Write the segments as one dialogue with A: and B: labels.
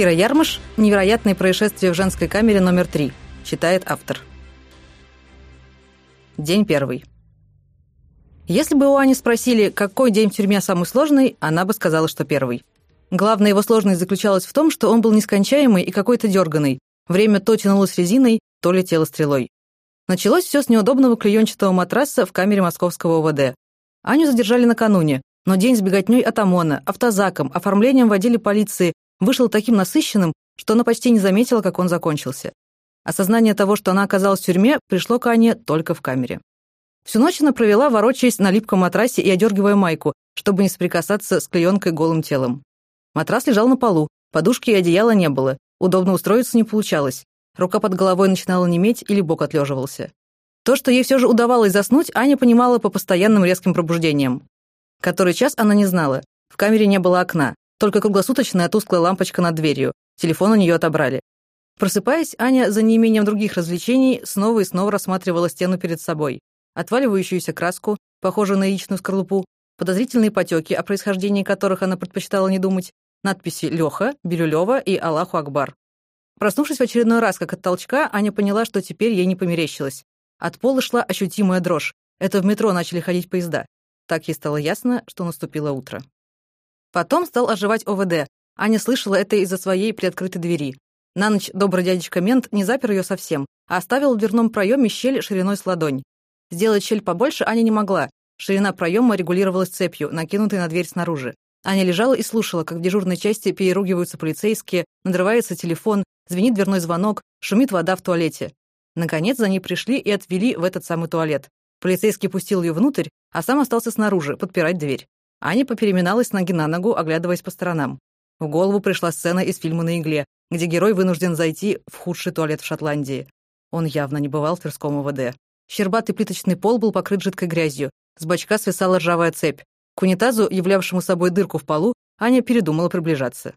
A: Кира Ярмыш «Невероятные происшествия в женской камере номер три», читает автор. День первый. Если бы у Ани спросили, какой день в тюрьме самый сложный, она бы сказала, что первый. Главная его сложность заключалась в том, что он был нескончаемый и какой-то дерганый. Время то тянулось резиной, то летело стрелой. Началось все с неудобного клеенчатого матраса в камере московского ОВД. Аню задержали накануне, но день с беготней от ОМОНа, автозаком, оформлением в отделе полиции вышел таким насыщенным, что она почти не заметила, как он закончился. Осознание того, что она оказалась в тюрьме, пришло к Ане только в камере. Всю ночь она провела, ворочаясь на липком матрасе и одергивая майку, чтобы не соприкасаться с клеенкой голым телом. Матрас лежал на полу, подушки и одеяла не было, удобно устроиться не получалось. Рука под головой начинала неметь или бок отлеживался. То, что ей все же удавалось заснуть, Аня понимала по постоянным резким пробуждениям. Который час она не знала. В камере не было окна, только круглосуточная тусклая лампочка над дверью. Телефон у нее отобрали. Просыпаясь, Аня, за неимением других развлечений, снова и снова рассматривала стену перед собой. Отваливающуюся краску, похожую на яичную скорлупу, подозрительные потеки, о происхождении которых она предпочитала не думать, надписи «Леха», «Бирюлева» и «Аллаху Акбар». Проснувшись в очередной раз, как от толчка, Аня поняла, что теперь ей не померещилось. От пола шла ощутимая дрожь. Это в метро начали ходить поезда. Так ей стало ясно, что наступило утро. Потом стал оживать ОВД. Аня слышала это из-за своей приоткрытой двери. На ночь добрый дядечка Мент не запер ее совсем, а оставил в дверном проеме щель шириной с ладонь. Сделать щель побольше Аня не могла. Ширина проема регулировалась цепью, накинутой на дверь снаружи. Аня лежала и слушала, как в дежурной части переругиваются полицейские, надрывается телефон, звенит дверной звонок, шумит вода в туалете. Наконец за ней пришли и отвели в этот самый туалет. Полицейский пустил ее внутрь, а сам остался снаружи, подпирать дверь. Аня попереминалась ноги на ногу, оглядываясь по сторонам. В голову пришла сцена из фильма «На игле», где герой вынужден зайти в худший туалет в Шотландии. Он явно не бывал в Тверском ОВД. Щербатый плиточный пол был покрыт жидкой грязью. С бачка свисала ржавая цепь. К унитазу, являвшему собой дырку в полу, Аня передумала приближаться.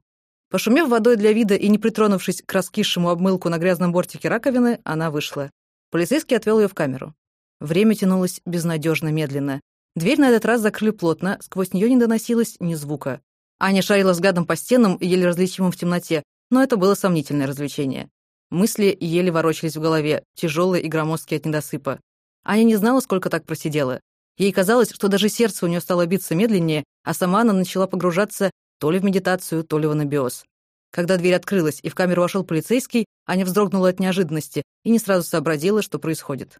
A: Пошумев водой для вида и не притронувшись к раскисшему обмылку на грязном бортике раковины, она вышла. Полицейский отвел ее в камеру. Время тянулось безнадежно медленно. Дверь на этот раз закрыли плотно, сквозь нее не доносилось ни звука. Аня шарила взглядом по стенам, еле различимым в темноте, но это было сомнительное развлечение. Мысли еле ворочались в голове, тяжелые и громоздкие от недосыпа. Аня не знала, сколько так просидела. Ей казалось, что даже сердце у нее стало биться медленнее, а сама она начала погружаться то ли в медитацию, то ли в анабиоз. Когда дверь открылась и в камеру вошел полицейский, Аня вздрогнула от неожиданности и не сразу сообразила, что происходит.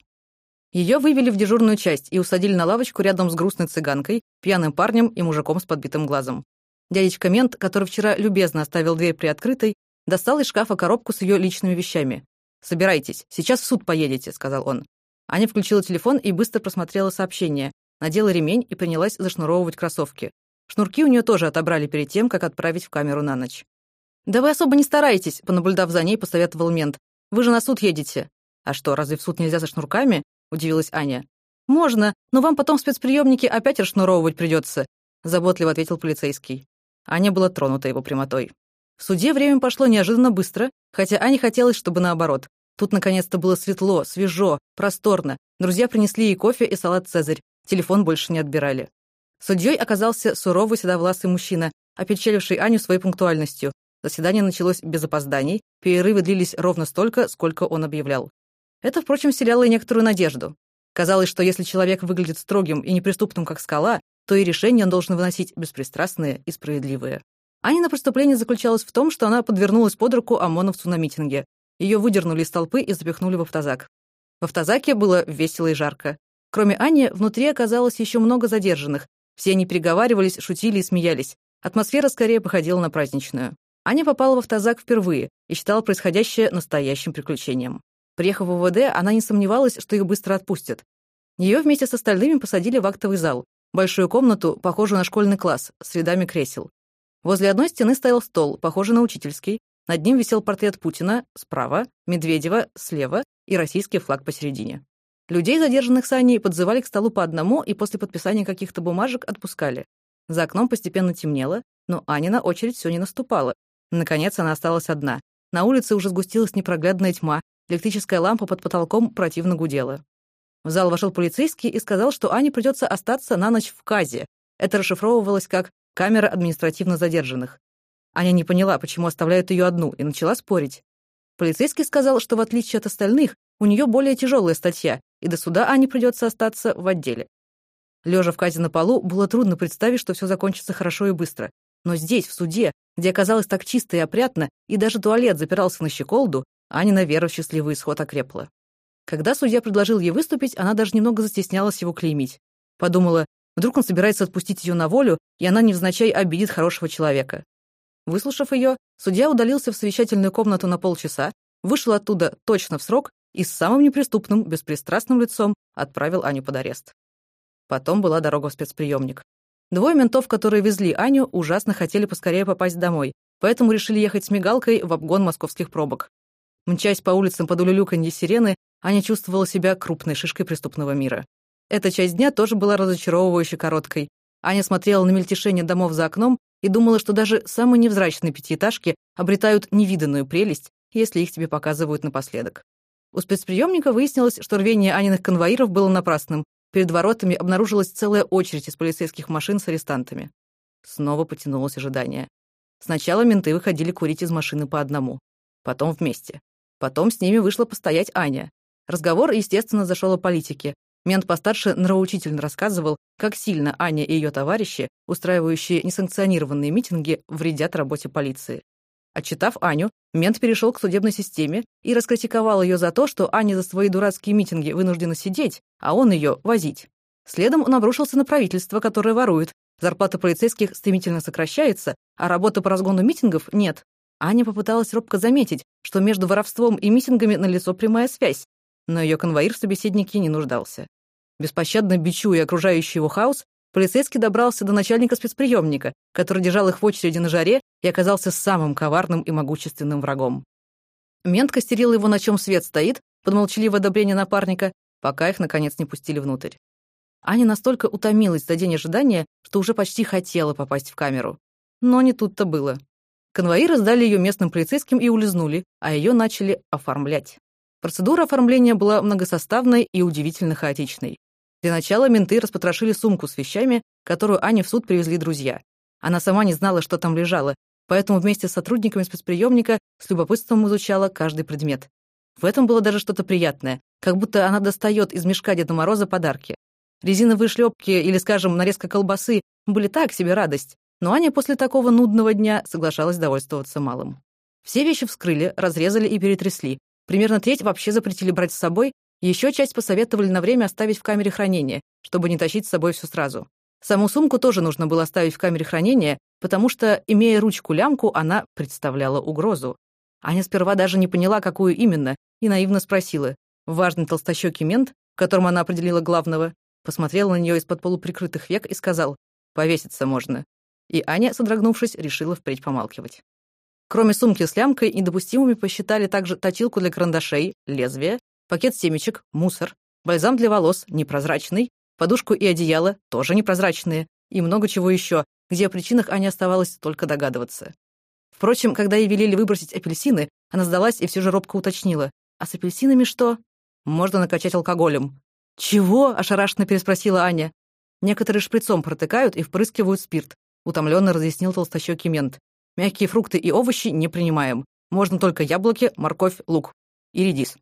A: Ее вывели в дежурную часть и усадили на лавочку рядом с грустной цыганкой, пьяным парнем и мужиком с подбитым глазом. Дядечка Мент, который вчера любезно оставил дверь приоткрытой, достал из шкафа коробку с ее личными вещами. «Собирайтесь, сейчас в суд поедете», — сказал он. Аня включила телефон и быстро просмотрела сообщение, надела ремень и принялась зашнуровывать кроссовки. Шнурки у нее тоже отобрали перед тем, как отправить в камеру на ночь. «Да вы особо не старайтесь», — понаблюдав за ней, посоветовал мент. «Вы же на суд едете». «А что, разве в суд нельзя со шнурками?» Удивилась Аня. «Можно, но вам потом в спецприемнике опять расшнуровывать придется», заботливо ответил полицейский. Аня была тронута его прямотой. В суде время пошло неожиданно быстро, хотя Ане хотелось, чтобы наоборот. Тут наконец-то было светло, свежо, просторно. Друзья принесли ей кофе и салат «Цезарь». Телефон больше не отбирали. Судьей оказался суровый седовласый мужчина, опечаливший Аню своей пунктуальностью. Заседание началось без опозданий, перерывы длились ровно столько, сколько он объявлял. Это, впрочем, вселяло и некоторую надежду. Казалось, что если человек выглядит строгим и неприступным, как скала, то и решения он должен выносить беспристрастные и справедливые. Анина преступление заключалось в том, что она подвернулась под руку ОМОНовцу на митинге. Ее выдернули из толпы и запихнули в автозак. В автозаке было весело и жарко. Кроме Ани, внутри оказалось еще много задержанных. Все они переговаривались, шутили и смеялись. Атмосфера скорее походила на праздничную. Аня попала в автозак впервые и считала происходящее настоящим приключением. Приехав в УВД, она не сомневалась, что их быстро отпустят. Ее вместе с остальными посадили в актовый зал, большую комнату, похожую на школьный класс, с рядами кресел. Возле одной стены стоял стол, похожий на учительский. Над ним висел портрет Путина справа, Медведева слева и российский флаг посередине. Людей, задержанных с Аней, подзывали к столу по одному и после подписания каких-то бумажек отпускали. За окном постепенно темнело, но Анина очередь все не наступала. Наконец она осталась одна. На улице уже сгустилась непроглядная тьма, Электрическая лампа под потолком противно гудела. В зал вошел полицейский и сказал, что Ане придется остаться на ночь в КАЗе. Это расшифровывалось как «камера административно задержанных». Аня не поняла, почему оставляют ее одну, и начала спорить. Полицейский сказал, что в отличие от остальных, у нее более тяжелая статья, и до суда Ане придется остаться в отделе. Лежа в казе на полу, было трудно представить, что все закончится хорошо и быстро. Но здесь, в суде, где оказалось так чисто и опрятно, и даже туалет запирался на щеколду, Анина вера в счастливый исход окрепла. Когда судья предложил ей выступить, она даже немного застеснялась его клеймить. Подумала, вдруг он собирается отпустить ее на волю, и она невзначай обидит хорошего человека. Выслушав ее, судья удалился в совещательную комнату на полчаса, вышел оттуда точно в срок и с самым неприступным, беспристрастным лицом отправил Аню под арест. Потом была дорога в спецприемник. Двое ментов, которые везли Аню, ужасно хотели поскорее попасть домой, поэтому решили ехать с мигалкой в обгон московских пробок. Мчась по улицам под улюлюканье сирены, Аня чувствовала себя крупной шишкой преступного мира. Эта часть дня тоже была разочаровывающе короткой. Аня смотрела на мельтешение домов за окном и думала, что даже самые невзрачные пятиэтажки обретают невиданную прелесть, если их тебе показывают напоследок. У спецприемника выяснилось, что рвение Аниных конвоиров было напрасным. Перед воротами обнаружилась целая очередь из полицейских машин с арестантами. Снова потянулось ожидание. Сначала менты выходили курить из машины по одному. Потом вместе. Потом с ними вышла постоять Аня. Разговор, естественно, зашел о политике. Мент постарше нравоучительно рассказывал, как сильно Аня и ее товарищи, устраивающие несанкционированные митинги, вредят работе полиции. Отчитав Аню, мент перешел к судебной системе и раскритиковал ее за то, что Аня за свои дурацкие митинги вынуждена сидеть, а он ее возить. Следом он обрушился на правительство, которое ворует. Зарплата полицейских стремительно сокращается, а работы по разгону митингов нет. Аня попыталась робко заметить, что между воровством и митингами налицо прямая связь, но ее конвоир в собеседнике не нуждался. Беспощадно бичуя окружающий его хаос, полицейский добрался до начальника спецприемника, который держал их в очереди на жаре и оказался самым коварным и могущественным врагом. Мент костерил его, на чем свет стоит, под молчаливое одобрение напарника, пока их, наконец, не пустили внутрь. Аня настолько утомилась за день ожидания, что уже почти хотела попасть в камеру. Но не тут-то было. Конвоиры сдали ее местным полицейским и улизнули, а ее начали оформлять. Процедура оформления была многосоставной и удивительно хаотичной. Для начала менты распотрошили сумку с вещами, которую Ане в суд привезли друзья. Она сама не знала, что там лежало, поэтому вместе с сотрудниками спецприемника с любопытством изучала каждый предмет. В этом было даже что-то приятное, как будто она достает из мешка Деда Мороза подарки. Резиновые шлепки или, скажем, нарезка колбасы были так себе радость, но Аня после такого нудного дня соглашалась довольствоваться малым. Все вещи вскрыли, разрезали и перетрясли, Примерно треть вообще запретили брать с собой, еще часть посоветовали на время оставить в камере хранения, чтобы не тащить с собой все сразу. Саму сумку тоже нужно было оставить в камере хранения, потому что, имея ручку-лямку, она представляла угрозу. Аня сперва даже не поняла, какую именно, и наивно спросила. Важный толстощекий мент, в котором она определила главного, посмотрел на нее из-под полуприкрытых век и сказал «повеситься можно». И Аня, содрогнувшись, решила впредь помалкивать. Кроме сумки с лямкой, недопустимыми посчитали также точилку для карандашей, лезвие, пакет семечек, мусор, бальзам для волос, непрозрачный, подушку и одеяло, тоже непрозрачные, и много чего еще, где о причинах Ане оставалось только догадываться. Впрочем, когда ей велели выбросить апельсины, она сдалась и все же робко уточнила. «А с апельсинами что?» «Можно накачать алкоголем». «Чего?» — ошарашенно переспросила Аня. «Некоторые шприцом протыкают и впрыскивают спирт», — утомленно разъяснил толстощекий мент. Мягкие фрукты и овощи не принимаем. Можно только яблоки, морковь, лук и редис.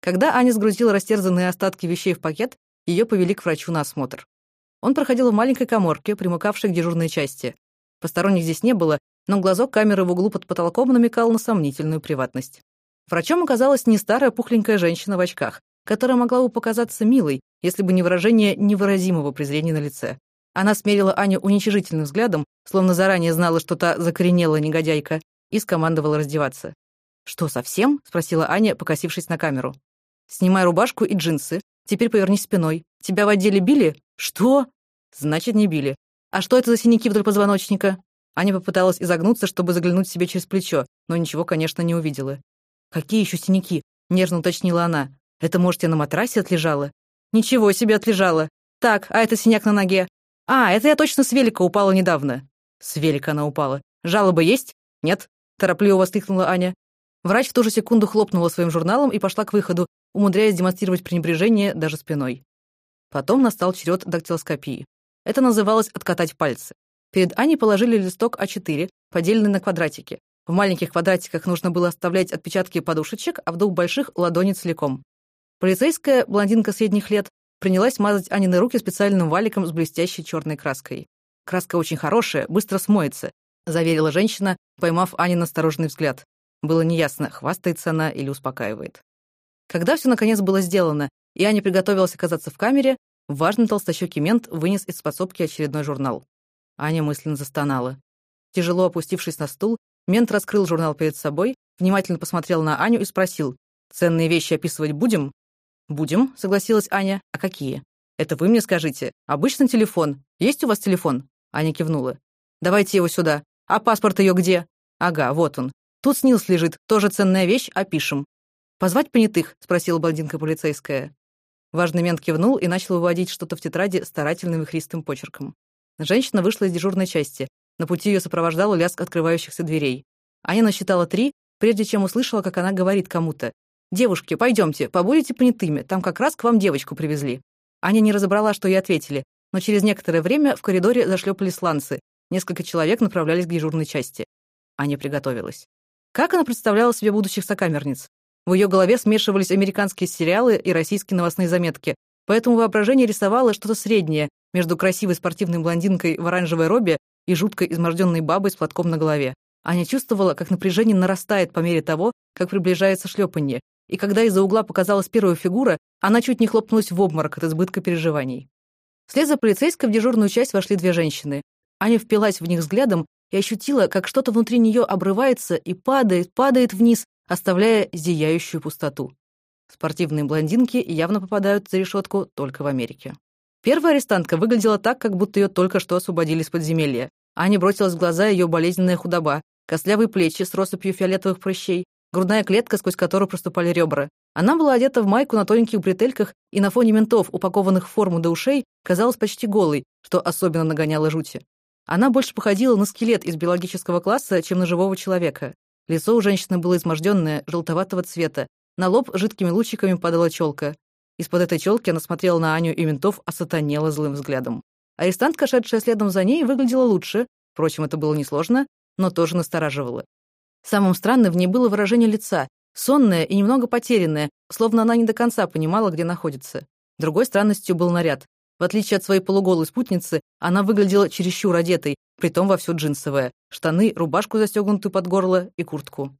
A: Когда Аня сгрузила растерзанные остатки вещей в пакет, ее повели к врачу на осмотр. Он проходил в маленькой коморке, примыкавшей к дежурной части. Посторонних здесь не было, но глазок камеры в углу под потолком намекал на сомнительную приватность. Врачом оказалась не старая пухленькая женщина в очках, которая могла бы показаться милой, если бы не выражение невыразимого презрения на лице. Она смерила Аню уничижительным взглядом, словно заранее знала, что та закоренела негодяйка, и скомандовала раздеваться. «Что, совсем?» — спросила Аня, покосившись на камеру. «Снимай рубашку и джинсы. Теперь повернись спиной. Тебя в отделе били?» «Что?» «Значит, не били. А что это за синяки вдоль позвоночника?» Аня попыталась изогнуться, чтобы заглянуть себе через плечо, но ничего, конечно, не увидела. «Какие еще синяки?» — нежно уточнила она. «Это, может, я на матрасе отлежала?» «Ничего себе отлежала! Так, а это синяк на ноге. «А, это я точно с велика упала недавно». С велика она упала. «Жалобы есть?» «Нет», — торопливо воскликнула Аня. Врач в ту же секунду хлопнула своим журналом и пошла к выходу, умудряясь демонстрировать пренебрежение даже спиной. Потом настал черед дактилоскопии. Это называлось «откатать пальцы». Перед Аней положили листок А4, поделенный на квадратики. В маленьких квадратиках нужно было оставлять отпечатки подушечек, а в двух больших — ладони целиком. Полицейская, блондинка средних лет, принялась мазать Анины руки специальным валиком с блестящей черной краской. «Краска очень хорошая, быстро смоется», — заверила женщина, поймав Анин осторожный взгляд. Было неясно, хвастается она или успокаивает. Когда все наконец было сделано, и Аня приготовилась оказаться в камере, важный толстощекий мент вынес из подсобки очередной журнал. Аня мысленно застонала. Тяжело опустившись на стул, мент раскрыл журнал перед собой, внимательно посмотрел на Аню и спросил, «Ценные вещи описывать будем?» «Будем», — согласилась Аня. «А какие?» «Это вы мне скажите. Обычный телефон. Есть у вас телефон?» Аня кивнула. «Давайте его сюда. А паспорт ее где?» «Ага, вот он. Тут снилс лежит. Тоже ценная вещь. Опишем». «Позвать понятых?» — спросила блондинка полицейская. Важный мент кивнул и начал выводить что-то в тетради старательным и христым почерком. Женщина вышла из дежурной части. На пути ее сопровождал лязг открывающихся дверей. Аня насчитала три, прежде чем услышала, как она говорит кому-то. «Девушки, пойдемте, побудете понятыми, там как раз к вам девочку привезли». Аня не разобрала, что ей ответили, но через некоторое время в коридоре зашлепали сланцы. Несколько человек направлялись к дежурной части. Аня приготовилась. Как она представляла себе будущих сокамерниц? В ее голове смешивались американские сериалы и российские новостные заметки, поэтому воображение рисовало что-то среднее между красивой спортивной блондинкой в оранжевой робе и жуткой изможденной бабой с платком на голове. Аня чувствовала, как напряжение нарастает по мере того, как приближается шлепанье, и когда из-за угла показалась первая фигура, она чуть не хлопнулась в обморок от избытка переживаний. Вслед за полицейской в дежурную часть вошли две женщины. Аня впилась в них взглядом и ощутила, как что-то внутри нее обрывается и падает, падает вниз, оставляя зияющую пустоту. Спортивные блондинки явно попадают за решетку только в Америке. Первая арестантка выглядела так, как будто ее только что освободили из подземелья. Ане бросилась в глаза ее болезненная худоба, костлявые плечи с россыпью фиолетовых прыщей, грудная клетка, сквозь которую проступали ребра. Она была одета в майку на тоненьких бретельках и на фоне ментов, упакованных в форму до ушей, казалась почти голой, что особенно нагоняло жути. Она больше походила на скелет из биологического класса, чем на живого человека. Лицо у женщины было изможденное, желтоватого цвета. На лоб жидкими лучиками падала челка. Из-под этой челки она смотрела на Аню и ментов, осатанела злым взглядом. Арестантка, шедшая следом за ней, выглядела лучше. Впрочем, это было несложно, но тоже настораживало. Самым странным в ней было выражение лица, сонное и немного потерянное, словно она не до конца понимала, где находится. Другой странностью был наряд. В отличие от своей полуголой спутницы, она выглядела чересчур одетой, притом во всё джинсовое. Штаны, рубашку, застегнутую под горло, и куртку.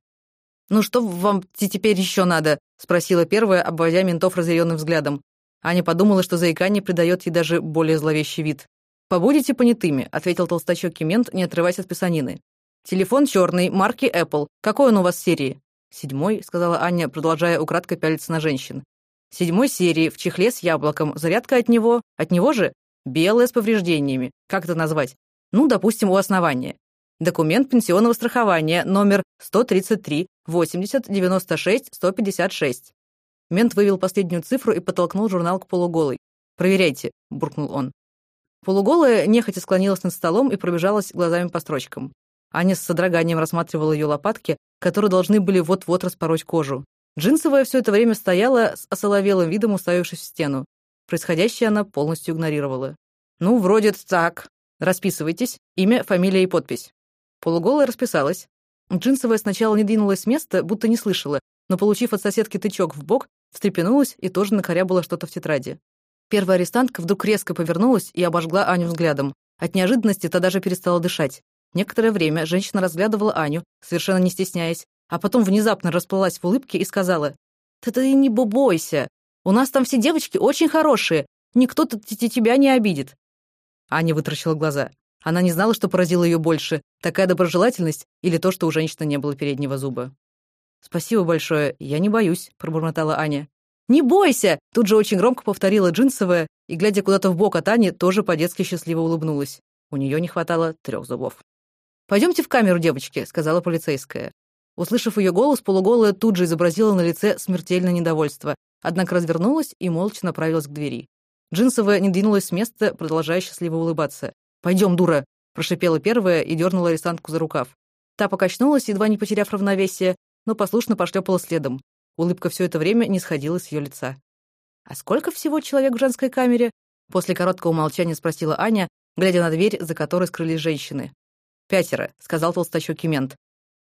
A: «Ну что вам теперь еще надо?» — спросила первая, обводя ментов разъяренным взглядом. Аня подумала, что заикание придает ей даже более зловещий вид. «Побудете понятыми», — ответил толстощекий мент, не отрываясь от писанины. «Телефон черный, марки Apple. Какой он у вас серии?» «Седьмой», — сказала Аня, продолжая украдкой пялиться на женщин. «Седьмой серии, в чехле с яблоком. Зарядка от него. От него же? Белая с повреждениями. Как это назвать? Ну, допустим, у основания. Документ пенсионного страхования, номер 133 80 96 156». Мент вывел последнюю цифру и подтолкнул журнал к полуголой. «Проверяйте», — буркнул он. Полуголая нехотя склонилась над столом и пробежалась глазами по строчкам. Аня с содроганием рассматривала ее лопатки, которые должны были вот-вот распороть кожу. Джинсовая все это время стояла с осоловелым видом, уставившись в стену. Происходящее она полностью игнорировала. «Ну, вроде так. Расписывайтесь. Имя, фамилия и подпись». Полуголая расписалась. Джинсовая сначала не двинулась с места, будто не слышала, но, получив от соседки тычок в бок, встрепенулась и тоже накорябала что-то в тетради. Первая арестантка вдруг резко повернулась и обожгла Аню взглядом. От неожиданности та даже перестала дышать. Некоторое время женщина разглядывала Аню, совершенно не стесняясь, а потом внезапно расплылась в улыбке и сказала, «Ты, ты не бобойся, у нас там все девочки очень хорошие, никто тебя не обидит». Аня вытращила глаза. Она не знала, что поразило ее больше, такая доброжелательность или то, что у женщины не было переднего зуба. «Спасибо большое, я не боюсь», — пробормотала Аня. «Не бойся!» — тут же очень громко повторила джинсовая и, глядя куда-то в бок от Ани, тоже по-детски счастливо улыбнулась. У нее не хватало трех зубов. «Пойдемте в камеру, девочки», — сказала полицейская. Услышав ее голос, полуголая тут же изобразила на лице смертельное недовольство, однако развернулась и молча направилась к двери. Джинсовая не двинулась с места, продолжая счастливо улыбаться. «Пойдем, дура!» — прошипела первая и дернула арестантку за рукав. Та покачнулась, едва не потеряв равновесие, но послушно пошлепала следом. Улыбка все это время не сходила с ее лица. «А сколько всего человек в женской камере?» После короткого молчания спросила Аня, глядя на дверь, за которой скрылись женщины. «Пятеро», — сказал толстощекий мент.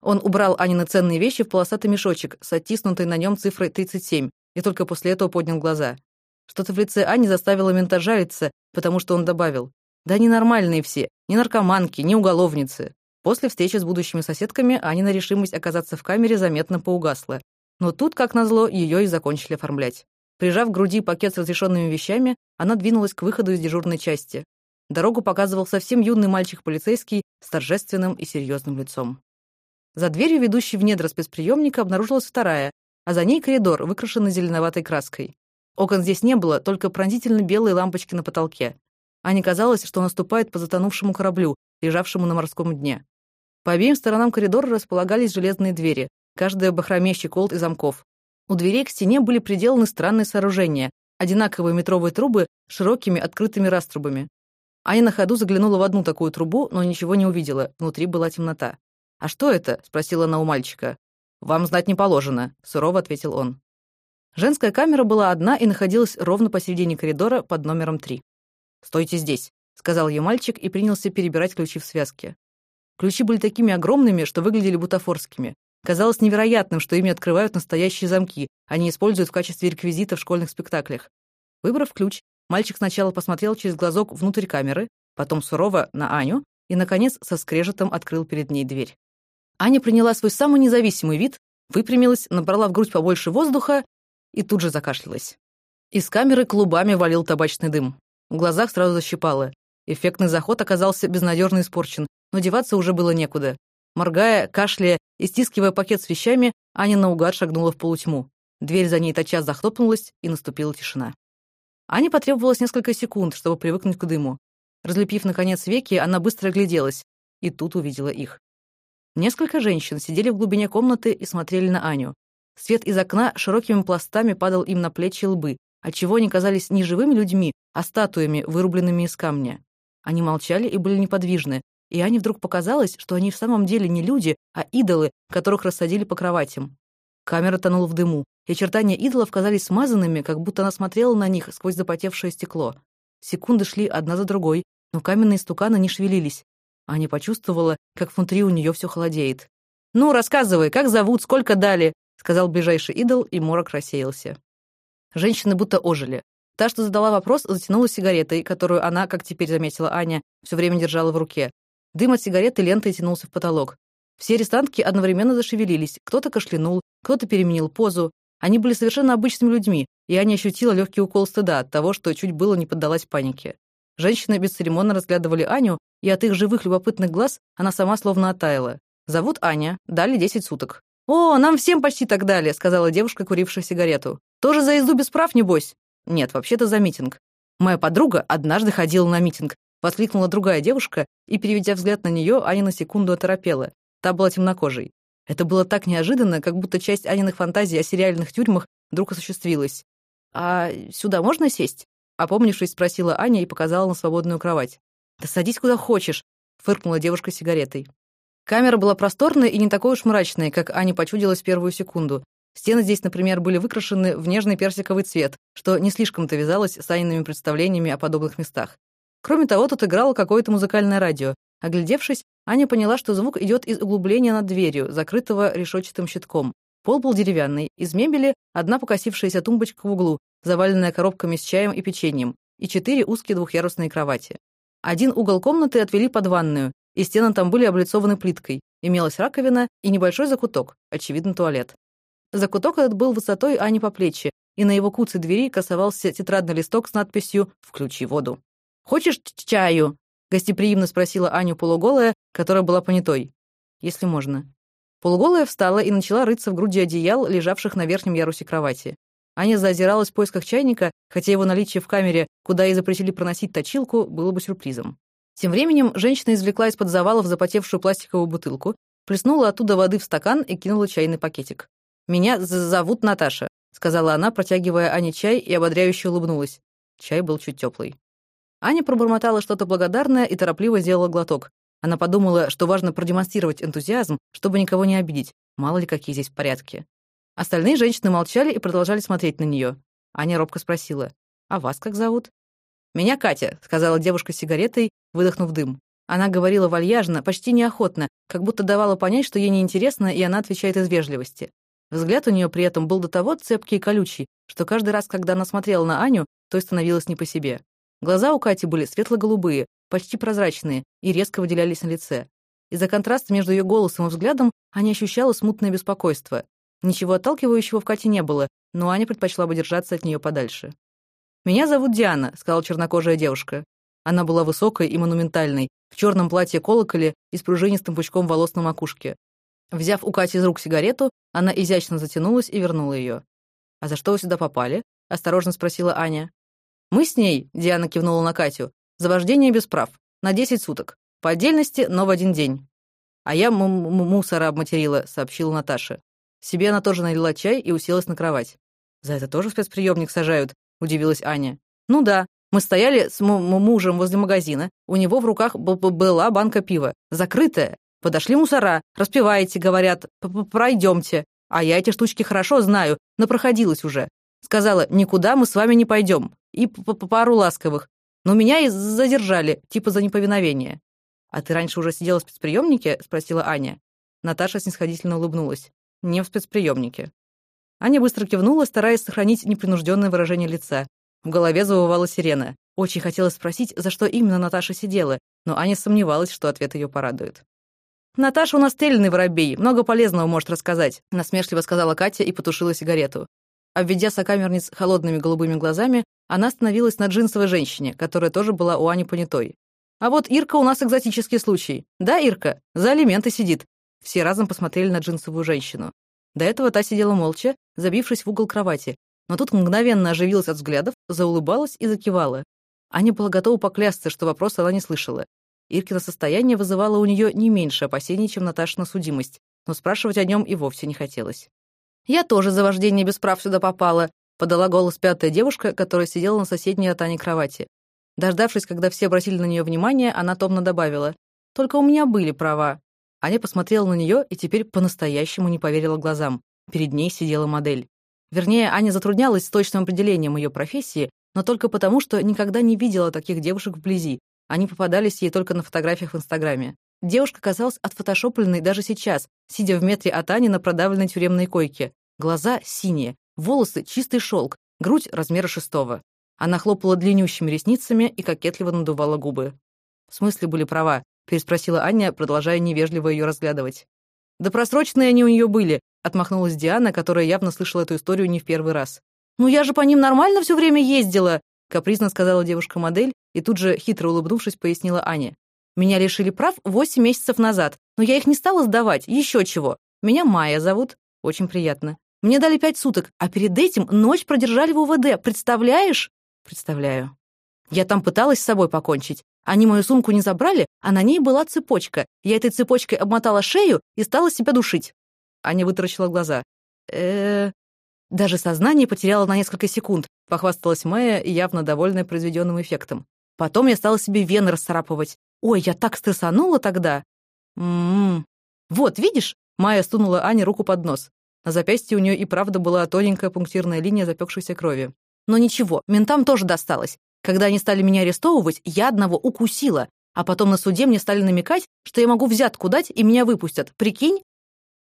A: Он убрал Анины ценные вещи в полосатый мешочек с оттиснутой на нем цифрой 37 и только после этого поднял глаза. Что-то в лице Ани заставило мента жариться, потому что он добавил. «Да они нормальные все, не наркоманки, не уголовницы». После встречи с будущими соседками Анина решимость оказаться в камере заметно поугасла. Но тут, как назло, ее и закончили оформлять. Прижав к груди пакет с разрешенными вещами, она двинулась к выходу из дежурной части. Дорогу показывал совсем юный мальчик-полицейский с торжественным и серьезным лицом. За дверью, ведущей в недра спецприемника, обнаружилась вторая, а за ней коридор, выкрашенный зеленоватой краской. Окон здесь не было, только пронзительно белые лампочки на потолке. Ане казалось, что наступает по затонувшему кораблю, лежавшему на морском дне. По обеим сторонам коридора располагались железные двери, каждая бахроме щеколд и замков. У дверей к стене были приделаны странные сооружения, одинаковые метровые трубы с широкими открытыми раструбами. Аня на ходу заглянула в одну такую трубу, но ничего не увидела, внутри была темнота. «А что это?» — спросила она у мальчика. «Вам знать не положено», — сурово ответил он. Женская камера была одна и находилась ровно посередине коридора под номером три. «Стойте здесь», — сказал ей мальчик и принялся перебирать ключи в связке. Ключи были такими огромными, что выглядели бутафорскими. Казалось невероятным, что ими открывают настоящие замки, они используют в качестве реквизита в школьных спектаклях. Выбрав ключ, мальчик сначала посмотрел через глазок внутрь камеры, потом сурово на Аню и, наконец, со скрежетом открыл перед ней дверь. Аня приняла свой самый независимый вид, выпрямилась, набрала в грудь побольше воздуха и тут же закашлялась. Из камеры клубами валил табачный дым. В глазах сразу защипало. Эффектный заход оказался безнадежно испорчен, но деваться уже было некуда. Моргая, кашляя и стискивая пакет с вещами, Аня наугад шагнула в полутьму. Дверь за ней тотчас захлопнулась, и наступила тишина. Ане потребовалось несколько секунд, чтобы привыкнуть к дыму. Разлепив, наконец, веки, она быстро огляделась, и тут увидела их. Несколько женщин сидели в глубине комнаты и смотрели на Аню. Свет из окна широкими пластами падал им на плечи и лбы, отчего они казались не живыми людьми, а статуями, вырубленными из камня. Они молчали и были неподвижны, и Ане вдруг показалось, что они в самом деле не люди, а идолы, которых рассадили по кроватям. Камера тонула в дыму, и очертания идолов казались смазанными, как будто она смотрела на них сквозь запотевшее стекло. Секунды шли одна за другой, но каменные стуканы не шевелились. Аня почувствовала, как внутри у нее все холодеет. «Ну, рассказывай, как зовут, сколько дали?» — сказал ближайший идол, и морок рассеялся. Женщины будто ожили. Та, что задала вопрос, затянула сигаретой, которую она, как теперь заметила Аня, все время держала в руке. Дым от сигареты лентой тянулся в потолок. Все арестантки одновременно зашевелились, кто-то кашлянул, кто-то переменил позу. Они были совершенно обычными людьми, и Аня ощутила легкий укол стыда от того, что чуть было не поддалась панике. Женщины бесцеремонно разглядывали Аню, и от их живых любопытных глаз она сама словно оттаяла. «Зовут Аня, дали 10 суток». «О, нам всем почти так дали», — сказала девушка, курившая сигарету. «Тоже за езду без прав, небось?» «Нет, вообще-то за митинг. Моя подруга однажды ходила на митинг, Воскликнула другая девушка, и, переведя взгляд на нее, Аня на секунду оторопела. Та была темнокожей. Это было так неожиданно, как будто часть Аниных фантазий о сериальных тюрьмах вдруг осуществилась. «А сюда можно сесть?» Опомнившись, спросила Аня и показала на свободную кровать. «Да садись куда хочешь», — фыркнула девушка сигаретой. Камера была просторной и не такой уж мрачной, как Аня почудилась первую секунду. Стены здесь, например, были выкрашены в нежный персиковый цвет, что не слишком-то вязалось с Аниными представлениями о подобных местах. Кроме того, тут играло какое-то музыкальное радио. Оглядевшись, Аня поняла, что звук идет из углубления над дверью, закрытого решетчатым щитком. Пол был деревянный, из мебели одна покосившаяся тумбочка в углу, заваленная коробками с чаем и печеньем, и четыре узкие двухъярусные кровати. Один угол комнаты отвели под ванную, и стены там были облицованы плиткой. Имелась раковина и небольшой закуток, очевидно, туалет. Закуток этот был высотой Ани по плечи, и на его куце двери красовался тетрадный листок с надписью «Включи воду». «Хочешь чаю?» — гостеприимно спросила Аню полуголая, которая была понятой. «Если можно». Полуголая встала и начала рыться в груди одеял, лежавших на верхнем ярусе кровати. Аня заозиралась в поисках чайника, хотя его наличие в камере, куда ей запретили проносить точилку, было бы сюрпризом. Тем временем женщина извлекла из-под завалов запотевшую пластиковую бутылку, плеснула оттуда воды в стакан и кинула чайный пакетик. «Меня зовут Наташа», — сказала она, протягивая Ане чай и ободряюще улыбнулась. Чай был чуть теплый. Аня пробормотала что-то благодарное и торопливо сделала глоток. Она подумала, что важно продемонстрировать энтузиазм, чтобы никого не обидеть. Мало ли, какие здесь порядки. Остальные женщины молчали и продолжали смотреть на нее. Аня робко спросила, «А вас как зовут?» «Меня Катя», — сказала девушка с сигаретой, выдохнув дым. Она говорила вальяжно, почти неохотно, как будто давала понять, что ей неинтересно, и она отвечает из вежливости. Взгляд у нее при этом был до того цепкий и колючий, что каждый раз, когда она смотрела на Аню, то становилось не по себе. Глаза у Кати были светло-голубые, почти прозрачные, и резко выделялись на лице. Из-за контраста между ее голосом и взглядом Аня ощущала смутное беспокойство. Ничего отталкивающего в Кате не было, но Аня предпочла бы держаться от нее подальше. «Меня зовут Диана», — сказала чернокожая девушка. Она была высокой и монументальной, в черном платье колоколе и с пружинистым пучком волос на макушке. Взяв у Кати из рук сигарету, она изящно затянулась и вернула ее. «А за что вы сюда попали?» — осторожно спросила Аня. «Мы с ней», — Диана кивнула на Катю, — «за вождение без прав. На десять суток. По отдельности, но в один день». «А я м -м мусора обматерила», — сообщила Наташа. Себе она тоже налила чай и уселась на кровать. «За это тоже спецприемник сажают?» — удивилась Аня. «Ну да. Мы стояли с мужем возле магазина. У него в руках была банка пива. Закрытая. Подошли мусора, распеваете, говорят, пройдемте. А я эти штучки хорошо знаю, но проходилась уже. Сказала, никуда мы с вами не пойдем. И пару ласковых. Но меня и задержали, типа за неповиновение. «А ты раньше уже сидела в спецприемнике?» — спросила Аня. Наташа снисходительно улыбнулась. «Не в спецприемнике». Аня быстро кивнула, стараясь сохранить непринужденное выражение лица. В голове завывала сирена. Очень хотелось спросить, за что именно Наташа сидела, но Аня сомневалась, что ответ ее порадует. «Наташа у нас тельный воробей, много полезного может рассказать», насмешливо сказала Катя и потушила сигарету. Обведя сокамерниц холодными голубыми глазами, она остановилась на джинсовой женщине, которая тоже была у Ани понятой. «А вот Ирка у нас экзотический случай. Да, Ирка? За алименты сидит». Все разом посмотрели на джинсовую женщину. До этого та сидела молча, забившись в угол кровати, но тут мгновенно оживилась от взглядов, заулыбалась и закивала. Аня была готова поклясться, что вопрос она не слышала. Иркино состояние вызывало у нее не меньше опасений, чем Наташина судимость, но спрашивать о нем и вовсе не хотелось. «Я тоже за вождение без прав сюда попала», — подала голос пятая девушка, которая сидела на соседней от Ани кровати. Дождавшись, когда все обратили на нее внимание, она томно добавила. «Только у меня были права». Аня посмотрела на нее и теперь по-настоящему не поверила глазам. Перед ней сидела модель. Вернее, Аня затруднялась с точным определением ее профессии, но только потому, что никогда не видела таких девушек вблизи, они попадались ей только на фотографиях в Инстаграме. Девушка казалась отфотошопленной даже сейчас, сидя в метре от Ани на продавленной тюремной койке. Глаза синие, волосы чистый шелк, грудь размера шестого. Она хлопала длиннющими ресницами и кокетливо надувала губы. «В смысле были права?» — переспросила Аня, продолжая невежливо ее разглядывать. «Да просроченные они у нее были», — отмахнулась Диана, которая явно слышала эту историю не в первый раз. «Ну я же по ним нормально все время ездила», — капризно сказала девушка-модель и тут же, хитро улыбнувшись, пояснила Аня. «Меня лишили прав восемь месяцев назад, но я их не стала сдавать, еще чего. Меня Майя зовут. Очень приятно. Мне дали пять суток, а перед этим ночь продержали в УВД. Представляешь?» «Представляю». Я там пыталась с собой покончить. Они мою сумку не забрали, а на ней была цепочка. Я этой цепочкой обмотала шею и стала себя душить. Аня вытаращила глаза. э Даже сознание потеряла на несколько секунд, похвасталась Майя, явно довольная произведенным эффектом. Потом я стала себе вены расцарапывать. Ой, я так стрессанула тогда. М-м. Вот, видишь? Майя стунула Ане руку под нос. На запястье у нее и правда была тоненькая пунктирная линия запекшейся крови. Но ничего, ментам тоже досталось. Когда они стали меня арестовывать, я одного укусила, а потом на суде мне стали намекать, что я могу взятку дать и меня выпустят. Прикинь?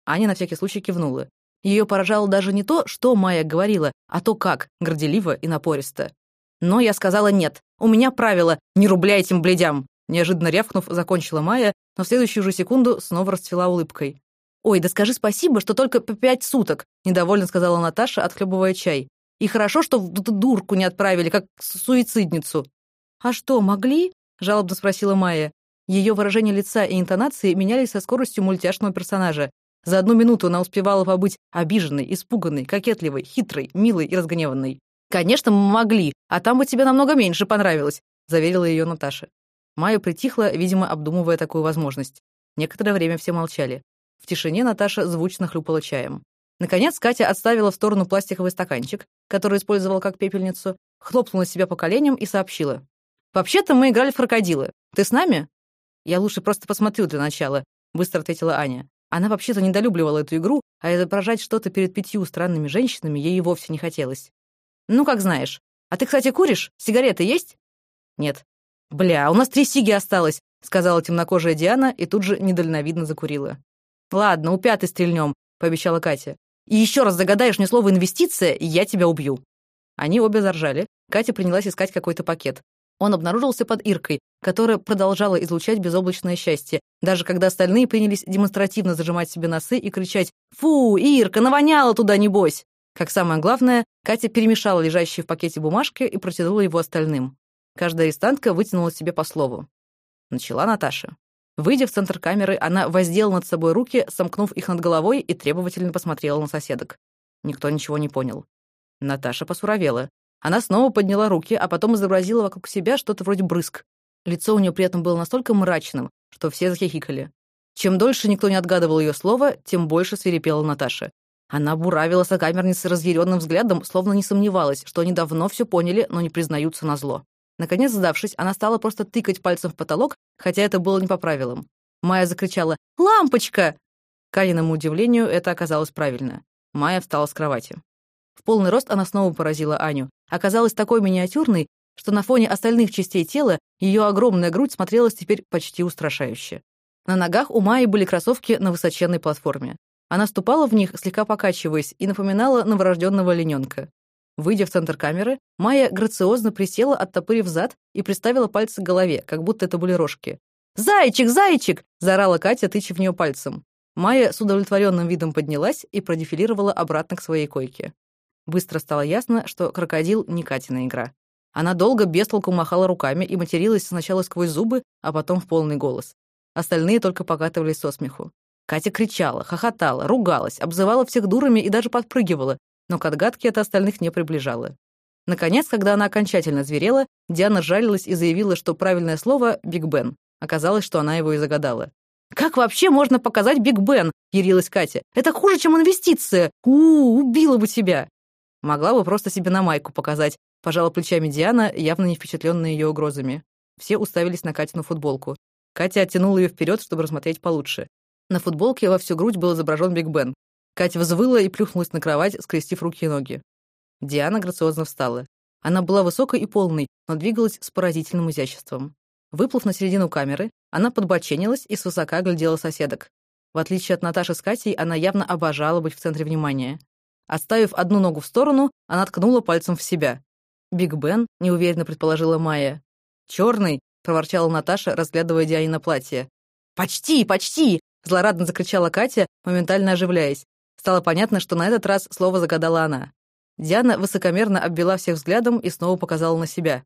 A: Аня на всякий случай кивнула. Ее поражало даже не то, что Майя говорила, а то как, горделиво и напористо. Но я сказала нет. У меня правило «не рубля этим бледям». Неожиданно рявкнув, закончила Майя, но в следующую же секунду снова расцвела улыбкой. «Ой, да скажи спасибо, что только по пять суток», — недовольно сказала Наташа, отхлебывая чай. «И хорошо, что в дурку не отправили, как суицидницу». «А что, могли?» — жалобно спросила Майя. Ее выражение лица и интонации менялись со скоростью мультяшного персонажа. За одну минуту она успевала побыть обиженной, испуганной, кокетливой, хитрой, милой и разгневанной. «Конечно, могли, а там бы тебе намного меньше понравилось», — заверила ее Наташа. Майя притихла, видимо, обдумывая такую возможность. Некоторое время все молчали. В тишине Наташа звучно хлюпала чаем. Наконец Катя отставила в сторону пластиковый стаканчик, который использовала как пепельницу, хлопнула себя по коленям и сообщила. «Вообще-то мы играли в крокодилы. Ты с нами?» «Я лучше просто посмотрю для начала», — быстро ответила Аня. Она вообще-то недолюбливала эту игру, а изображать что-то перед пятью странными женщинами ей и вовсе не хотелось. «Ну, как знаешь. А ты, кстати, куришь? Сигареты есть?» Нет. Бля, у нас три сиги осталось, сказала темнокожая Диана и тут же недальновидно закурила. Ладно, у пятой стрельнем, пообещала Катя. И еще раз загадаешь мне слово «инвестиция», и я тебя убью. Они обе заржали. Катя принялась искать какой-то пакет. Он обнаружился под Иркой, которая продолжала излучать безоблачное счастье, даже когда остальные принялись демонстративно зажимать себе носы и кричать «Фу, Ирка, навоняла туда, небось!». Как самое главное, Катя перемешала лежащие в пакете бумажки и протянула его остальным. Каждая арестантка вытянула себе по слову. Начала Наташа. Выйдя в центр камеры, она воздела над собой руки, сомкнув их над головой и требовательно посмотрела на соседок. Никто ничего не понял. Наташа посуровела. Она снова подняла руки, а потом изобразила вокруг себя что-то вроде брызг. Лицо у нее при этом было настолько мрачным, что все захихикали. Чем дольше никто не отгадывал ее слово, тем больше свирепела Наташа. Она буравила сокамерницы разъяренным взглядом, словно не сомневалась, что они давно все поняли, но не признаются на зло. Наконец, сдавшись, она стала просто тыкать пальцем в потолок, хотя это было не по правилам. Майя закричала «Лампочка!». К Каниному удивлению, это оказалось правильно. Майя встала с кровати. В полный рост она снова поразила Аню. Оказалась такой миниатюрной, что на фоне остальных частей тела ее огромная грудь смотрелась теперь почти устрашающе. На ногах у Майи были кроссовки на высоченной платформе. Она ступала в них, слегка покачиваясь, и напоминала новорожденного олененка. Выйдя в центр камеры, Майя грациозно присела, оттопырив зад, и приставила пальцы к голове, как будто это были рожки. «Зайчик, зайчик!» — заорала Катя, тыча в нее пальцем. Майя с удовлетворенным видом поднялась и продефилировала обратно к своей койке. Быстро стало ясно, что крокодил не Катина игра. Она долго без толку махала руками и материлась сначала сквозь зубы, а потом в полный голос. Остальные только покатывались со смеху. Катя кричала, хохотала, ругалась, обзывала всех дурами и даже подпрыгивала, но к отгадке это остальных не приближало. Наконец, когда она окончательно зверела, Диана сжалилась и заявила, что правильное слово «Биг Бен». Оказалось, что она его и загадала. «Как вообще можно показать Биг Бен?» — ярилась Катя. «Это хуже, чем инвестиция! у, -у убила бы тебя!» Могла бы просто себе на майку показать, пожала плечами Диана, явно не впечатленная ее угрозами. Все уставились на Катину футболку. Катя оттянула ее вперед, чтобы рассмотреть получше. На футболке во всю грудь был изображен Биг Бен. Катя взвыла и плюхнулась на кровать, скрестив руки и ноги. Диана грациозно встала. Она была высокой и полной, но двигалась с поразительным изяществом. Выплыв на середину камеры, она подбоченилась и свысока оглядела соседок. В отличие от Наташи с Катей, она явно обожала быть в центре внимания. Отставив одну ногу в сторону, она ткнула пальцем в себя. «Биг Бен», — неуверенно предположила Майя. «Черный», — проворчала Наташа, разглядывая Дианина платье. «Почти, почти!» — злорадно закричала Катя, моментально оживляясь. Стало понятно, что на этот раз слово загадала она. Диана высокомерно обвела всех взглядом и снова показала на себя.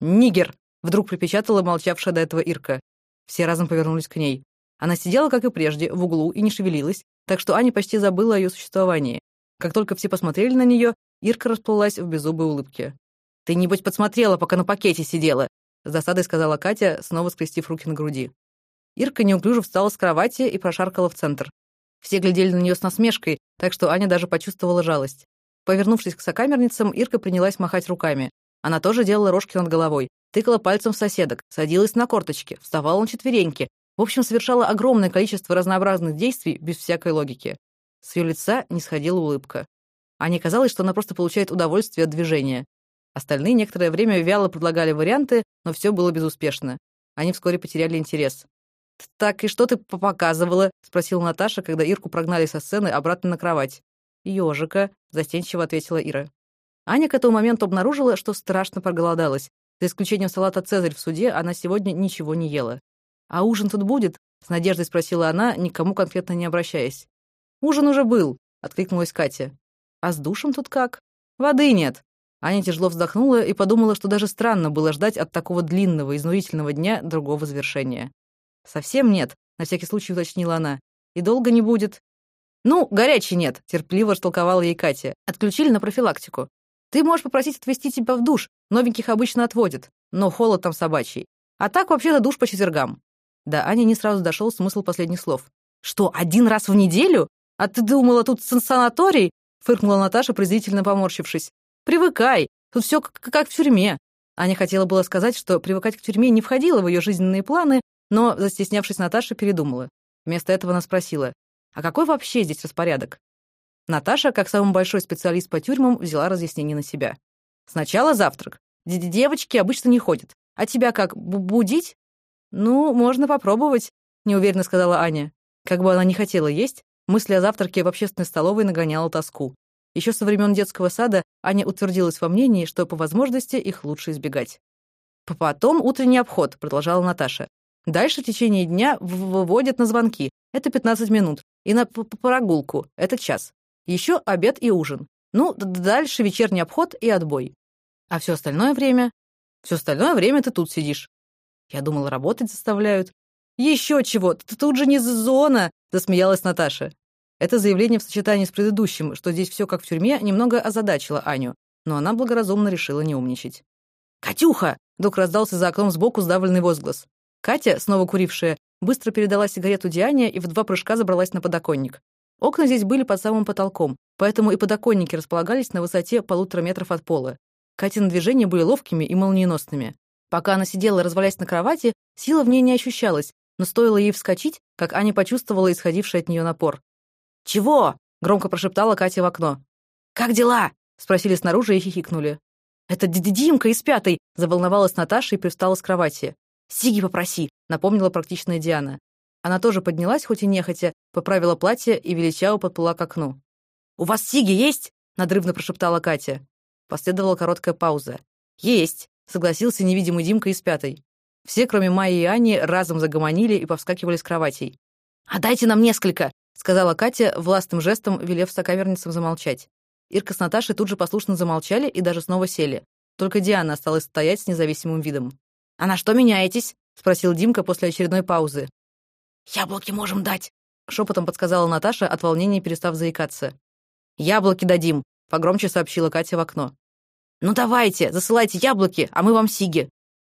A: «Нигер!» — вдруг припечатала молчавшая до этого Ирка. Все разом повернулись к ней. Она сидела, как и прежде, в углу и не шевелилась, так что Аня почти забыла о ее существовании. Как только все посмотрели на нее, Ирка расплылась в беззубой улыбке. «Ты, небось, подсмотрела, пока на пакете сидела!» С досадой сказала Катя, снова скрестив руки на груди. Ирка неуклюже встала с кровати и прошаркала в центр. Все глядели на нее с насмешкой, так что Аня даже почувствовала жалость. Повернувшись к сокамерницам, Ирка принялась махать руками. Она тоже делала рожки над головой, тыкала пальцем в соседок, садилась на корточки, вставала на четвереньки. В общем, совершала огромное количество разнообразных действий без всякой логики. С ее лица не сходила улыбка. Ане казалось, что она просто получает удовольствие от движения. Остальные некоторое время вяло предлагали варианты, но все было безуспешно. Они вскоре потеряли интерес. «Так, и что ты показывала?» — спросила Наташа, когда Ирку прогнали со сцены обратно на кровать. «Ёжика», — застенчиво ответила Ира. Аня к этому моменту обнаружила, что страшно проголодалась. За исключением салата «Цезарь» в суде она сегодня ничего не ела. «А ужин тут будет?» — с надеждой спросила она, никому конкретно не обращаясь. «Ужин уже был», — откликнулась Катя. «А с душем тут как?» «Воды нет». Аня тяжело вздохнула и подумала, что даже странно было ждать от такого длинного, изнурительного дня другого завершения. «Совсем нет», — на всякий случай уточнила она. «И долго не будет?» «Ну, горячей нет», — терпеливо растолковала ей Катя. «Отключили на профилактику. Ты можешь попросить отвезти тебя в душ. Новеньких обычно отводят. Но холод там собачий. А так вообще-то душ по четвергам». Да, Аня не сразу дошел смысл последних слов. «Что, один раз в неделю? «А ты думала, тут санаторий?» — фыркнула Наташа, презрительно поморщившись. «Привыкай, тут все как в тюрьме». Аня хотела было сказать, что привыкать к тюрьме не входило в ее жизненные планы, но, застеснявшись Наташи, передумала. Вместо этого она спросила, «А какой вообще здесь распорядок?» Наташа, как самый большой специалист по тюрьмам, взяла разъяснение на себя. «Сначала завтрак. Девочки обычно не ходят. А тебя как, будить?» «Ну, можно попробовать», — неуверенно сказала Аня. Как бы она ни хотела есть, мысль о завтраке в общественной столовой нагоняла тоску. Еще со времен детского сада Аня утвердилась во мнении, что по возможности их лучше избегать. «Потом утренний обход», — продолжала Наташа. «Дальше в течение дня выводят на звонки. Это 15 минут. И на прогулку. Это час. Еще обед и ужин. Ну, дальше вечерний обход и отбой. А все остальное время... Все остальное время ты тут сидишь. Я думала, работать заставляют. Еще чего, тут же не зона, засмеялась Наташа. Это заявление в сочетании с предыдущим, что здесь все как в тюрьме, немного озадачило Аню, но она благоразумно решила не умничать. «Катюха!» — вдруг раздался за окном сбоку сдавленный возглас. Катя, снова курившая, быстро передала сигарету Диане и в два прыжка забралась на подоконник. Окна здесь были под самым потолком, поэтому и подоконники располагались на высоте полутора метров от пола. Катины движения были ловкими и молниеносными. Пока она сидела, развалясь на кровати, сила в ней не ощущалась, но стоило ей вскочить, как Аня почувствовала исходивший от нее напор. «Чего?» — громко прошептала Катя в окно. «Как дела?» — спросили снаружи и хихикнули. «Это Димка из пятой!» — заволновалась Наташа и привстала с кровати. «Сиги попроси!» — напомнила практичная Диана. Она тоже поднялась, хоть и нехотя, поправила платье и величаво подплыла к окну. «У вас сиги есть?» — надрывно прошептала Катя. Последовала короткая пауза. «Есть!» — согласился невидимый Димка из пятой. Все, кроме Майи и Ани, разом загомонили и повскакивали с кроватей. «А дайте нам несколько!» сказала Катя, властным жестом велев сокамерницам замолчать. Ирка с Наташей тут же послушно замолчали и даже снова сели. Только Диана осталась стоять с независимым видом. «А на что меняетесь?» — спросил Димка после очередной паузы. «Яблоки можем дать», — шепотом подсказала Наташа, от волнения перестав заикаться. «Яблоки дадим», — погромче сообщила Катя в окно. «Ну давайте, засылайте яблоки, а мы вам сиги».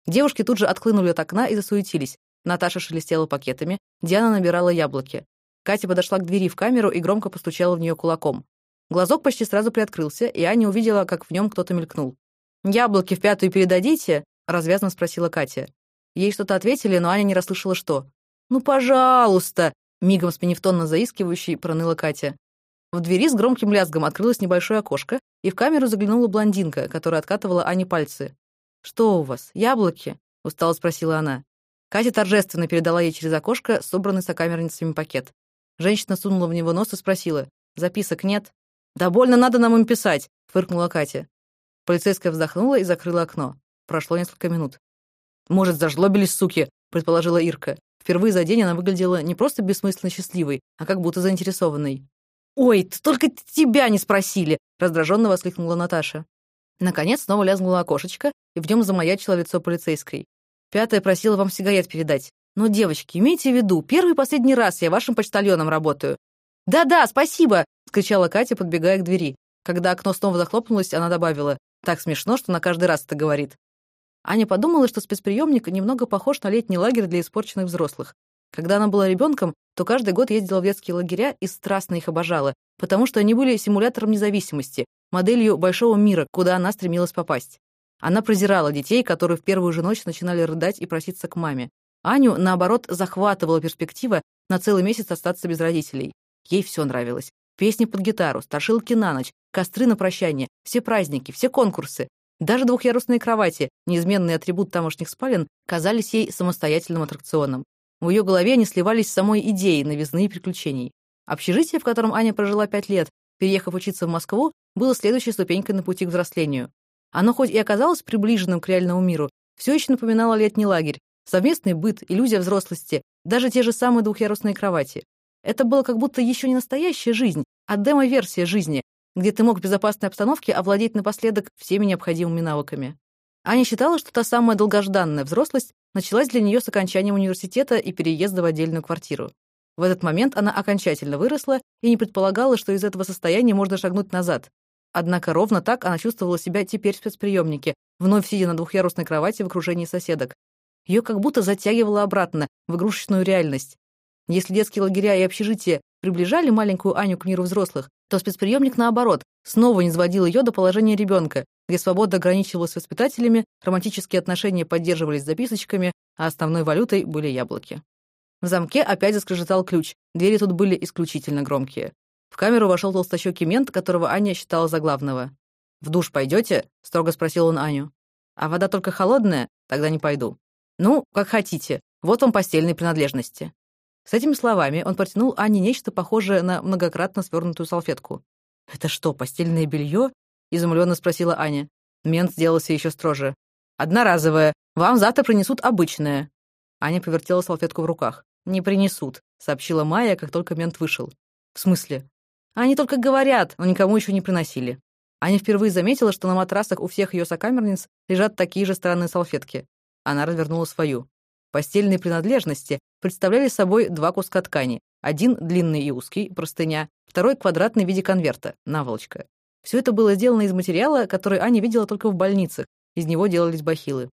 A: Девушки тут же отклынули от окна и засуетились. Наташа шелестела пакетами, Диана набирала яблоки. Катя подошла к двери в камеру и громко постучала в нее кулаком. Глазок почти сразу приоткрылся, и Аня увидела, как в нем кто-то мелькнул. «Яблоки в пятую передадите?» — развязно спросила Катя. Ей что-то ответили, но Аня не расслышала, что. «Ну, пожалуйста!» — мигом сменив тон на заискивающий, проныла Катя. В двери с громким лязгом открылось небольшое окошко, и в камеру заглянула блондинка, которая откатывала Ане пальцы. «Что у вас, яблоки?» — устало спросила она. Катя торжественно передала ей через окошко собранный сокамерницами пакет. Женщина сунула в него нос и спросила. «Записок нет?» «Да больно надо нам им писать», — фыркнула Катя. Полицейская вздохнула и закрыла окно. Прошло несколько минут. «Может, зажлобились, суки?» — предположила Ирка. Впервые за день она выглядела не просто бессмысленно счастливой, а как будто заинтересованной. «Ой, только тебя не спросили!» — раздраженно воскликнула Наташа. Наконец снова лязгнуло окошечко, и в нем замаячило лицо полицейской. Пятая просила вам сигарет передать. Но, девочки, имейте в виду, первый и последний раз я вашим почтальоном работаю. Да-да, спасибо, скричала Катя, подбегая к двери. Когда окно снова захлопнулось, она добавила: "Так смешно, что на каждый раз это говорит". Аня подумала, что спецприемник немного похож на летний лагерь для испорченных взрослых. Когда она была ребенком, то каждый год ездила в детские лагеря и страстно их обожала, потому что они были симулятором независимости, моделью большого мира, куда она стремилась попасть. Она презирала детей, которые в первую же ночь начинали рыдать и проситься к маме. Аню, наоборот, захватывала перспектива на целый месяц остаться без родителей. Ей все нравилось. Песни под гитару, страшилки на ночь, костры на прощание, все праздники, все конкурсы. Даже двухъярусные кровати, неизменный атрибут тамошних спален, казались ей самостоятельным аттракционом. В ее голове они сливались с самой идеей новизны и приключений. Общежитие, в котором Аня прожила пять лет, переехав учиться в Москву, было следующей ступенькой на пути к взрослению. Оно хоть и оказалось приближенным к реальному миру, все еще напоминало летний лагерь, Совместный быт, иллюзия взрослости, даже те же самые двухъярусные кровати. Это было как будто еще не настоящая жизнь, а демо-версия жизни, где ты мог в безопасной обстановке овладеть напоследок всеми необходимыми навыками. Аня считала, что та самая долгожданная взрослость началась для нее с окончанием университета и переезда в отдельную квартиру. В этот момент она окончательно выросла и не предполагала, что из этого состояния можно шагнуть назад. Однако ровно так она чувствовала себя теперь в спецприемнике, вновь сидя на двухъярусной кровати в окружении соседок. Ее как будто затягивало обратно, в игрушечную реальность. Если детские лагеря и общежития приближали маленькую Аню к миру взрослых, то спецприемник, наоборот, снова не сводил ее до положения ребенка, где свобода ограничивалась воспитателями, романтические отношения поддерживались записочками, а основной валютой были яблоки. В замке опять заскрежетал ключ, двери тут были исключительно громкие. В камеру вошел толстощекий мент, которого Аня считала за главного. «В душ пойдете?» — строго спросил он Аню. «А вода только холодная?» Тогда не пойду. Ну, как хотите. Вот вам постельные принадлежности. С этими словами он протянул Анне нечто похожее на многократно свернутую салфетку. «Это что, постельное белье?» — изумленно спросила Аня. Мент сделался еще строже. «Одноразовое. Вам завтра принесут обычное». Аня повертела салфетку в руках. «Не принесут», — сообщила Майя, как только мент вышел. «В смысле?» «Они только говорят, но никому еще не приносили». Аня впервые заметила, что на матрасах у всех ее сокамерниц лежат такие же странные салфетки. Она развернула свою. Постельные принадлежности представляли собой два куска ткани. Один длинный и узкий, простыня, второй квадратный в виде конверта, наволочка. Все это было сделано из материала, который Аня видела только в больницах. Из него делались бахилы.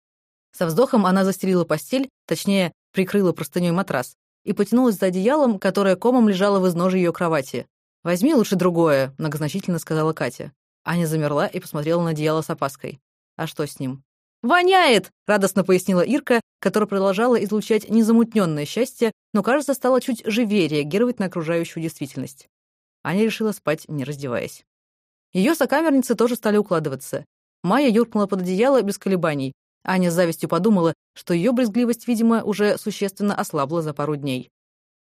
A: Со вздохом она застелила постель, точнее, прикрыла простыней матрас, и потянулась за одеялом, которое комом лежало в изножье ее кровати. «Возьми лучше другое», — многозначительно сказала Катя. Аня замерла и посмотрела на одеяло с опаской. А что с ним? «Воняет!» — радостно пояснила Ирка, которая продолжала излучать незамутненное счастье, но, кажется, стала чуть живее реагировать на окружающую действительность. Аня решила спать, не раздеваясь. Ее сокамерницы тоже стали укладываться. Майя юркнула под одеяло без колебаний. Аня с завистью подумала, что ее брезгливость, видимо, уже существенно ослабла за пару дней.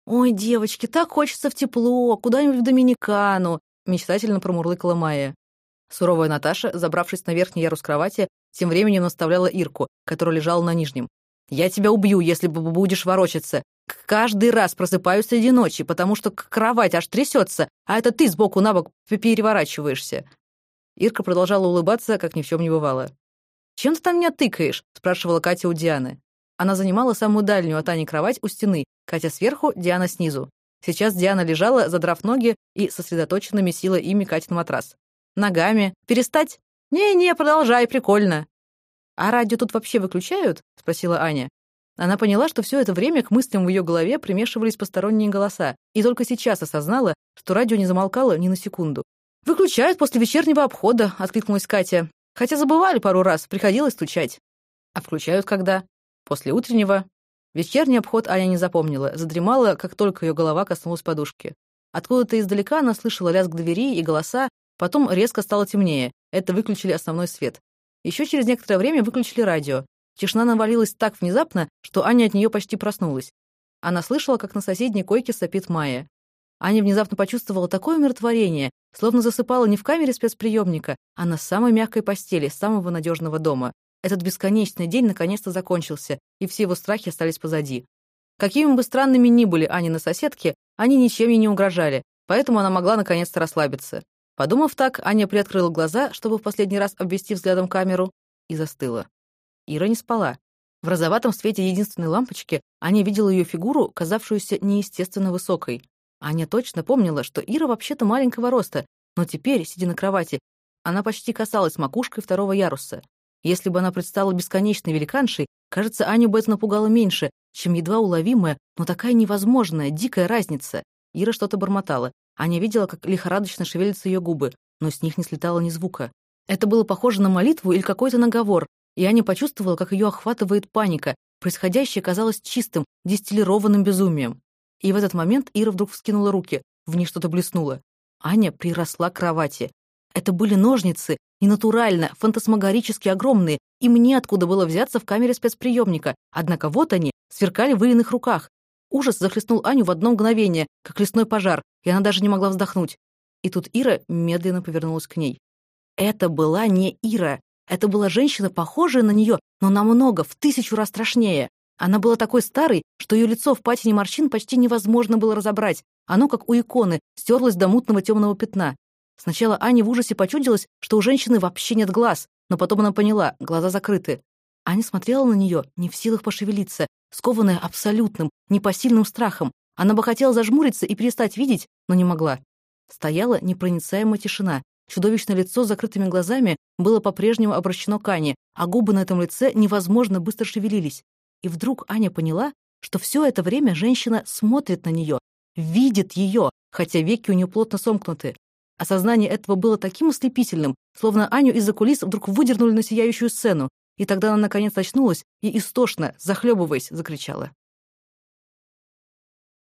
A: «Ой, девочки, так хочется в тепло, куда-нибудь в Доминикану!» — мечтательно промурлыкала Майя. Суровая Наташа, забравшись на верхний ярус кровати, тем временем наставляла Ирку, которая лежала на нижнем. «Я тебя убью, если будешь ворочаться. Каждый раз просыпаюсь среди ночи, потому что кровать аж трясется, а это ты сбоку на бок переворачиваешься». Ирка продолжала улыбаться, как ни в чем не бывало. «Чем ты там меня тыкаешь?» — спрашивала Катя у Дианы. Она занимала самую дальнюю от Ани кровать у стены, Катя сверху, Диана снизу. Сейчас Диана лежала, задрав ноги и сосредоточенно месила ими Катин матрас. Ногами. Перестать? Не-не, продолжай, прикольно. А радио тут вообще выключают? Спросила Аня. Она поняла, что все это время к мыслям в ее голове примешивались посторонние голоса, и только сейчас осознала, что радио не замолкало ни на секунду. «Выключают после вечернего обхода», — откликнулась Катя. «Хотя забывали пару раз, приходилось стучать». «А включают когда?» «После утреннего». Вечерний обход Аня не запомнила, задремала, как только ее голова коснулась подушки. Откуда-то издалека она слышала лязг двери и голоса, Потом резко стало темнее. Это выключили основной свет. Еще через некоторое время выключили радио. Тишина навалилась так внезапно, что Аня от нее почти проснулась. Она слышала, как на соседней койке сопит Майя. Аня внезапно почувствовала такое умиротворение, словно засыпала не в камере спецприемника, а на самой мягкой постели самого надежного дома. Этот бесконечный день наконец-то закончился, и все его страхи остались позади. Какими бы странными ни были Анины соседки, они ничем ей не угрожали, поэтому она могла наконец-то расслабиться. Подумав так, Аня приоткрыла глаза, чтобы в последний раз обвести взглядом камеру, и застыла. Ира не спала. В розоватом свете единственной лампочки Аня видела ее фигуру, казавшуюся неестественно высокой. Аня точно помнила, что Ира вообще-то маленького роста, но теперь, сидя на кровати, она почти касалась макушкой второго яруса. Если бы она предстала бесконечной великаншей, кажется, Аню бы это напугало меньше, чем едва уловимая, но такая невозможная, дикая разница. Ира что-то бормотала. Аня видела, как лихорадочно шевелятся ее губы, но с них не слетало ни звука. Это было похоже на молитву или какой-то наговор, и Аня почувствовала, как ее охватывает паника. Происходящее казалось чистым, дистиллированным безумием. И в этот момент Ира вдруг вскинула руки, в них что-то блеснуло. Аня приросла к кровати. Это были ножницы, ненатурально, фантасмагорически огромные, и мне откуда было взяться в камере спецприемника, однако вот они, сверкали в Ириных руках. Ужас захлестнул Аню в одно мгновение, как лесной пожар, и она даже не могла вздохнуть. И тут Ира медленно повернулась к ней. Это была не Ира. Это была женщина, похожая на нее, но намного, в тысячу раз страшнее. Она была такой старой, что ее лицо в патине морщин почти невозможно было разобрать. Оно, как у иконы, стерлось до мутного темного пятна. Сначала Ане в ужасе почудилось, что у женщины вообще нет глаз, но потом она поняла, глаза закрыты. Аня смотрела на нее, не в силах пошевелиться, скованная абсолютным, непосильным страхом. Она бы хотела зажмуриться и перестать видеть, но не могла. Стояла непроницаемая тишина. Чудовищное лицо с закрытыми глазами было по-прежнему обращено к Ане, а губы на этом лице невозможно быстро шевелились. И вдруг Аня поняла, что все это время женщина смотрит на нее, видит ее, хотя веки у нее плотно сомкнуты. Осознание этого было таким ослепительным, словно Аню из-за кулис вдруг выдернули на сияющую сцену, и тогда она наконец очнулась и истошно, захлебываясь, закричала.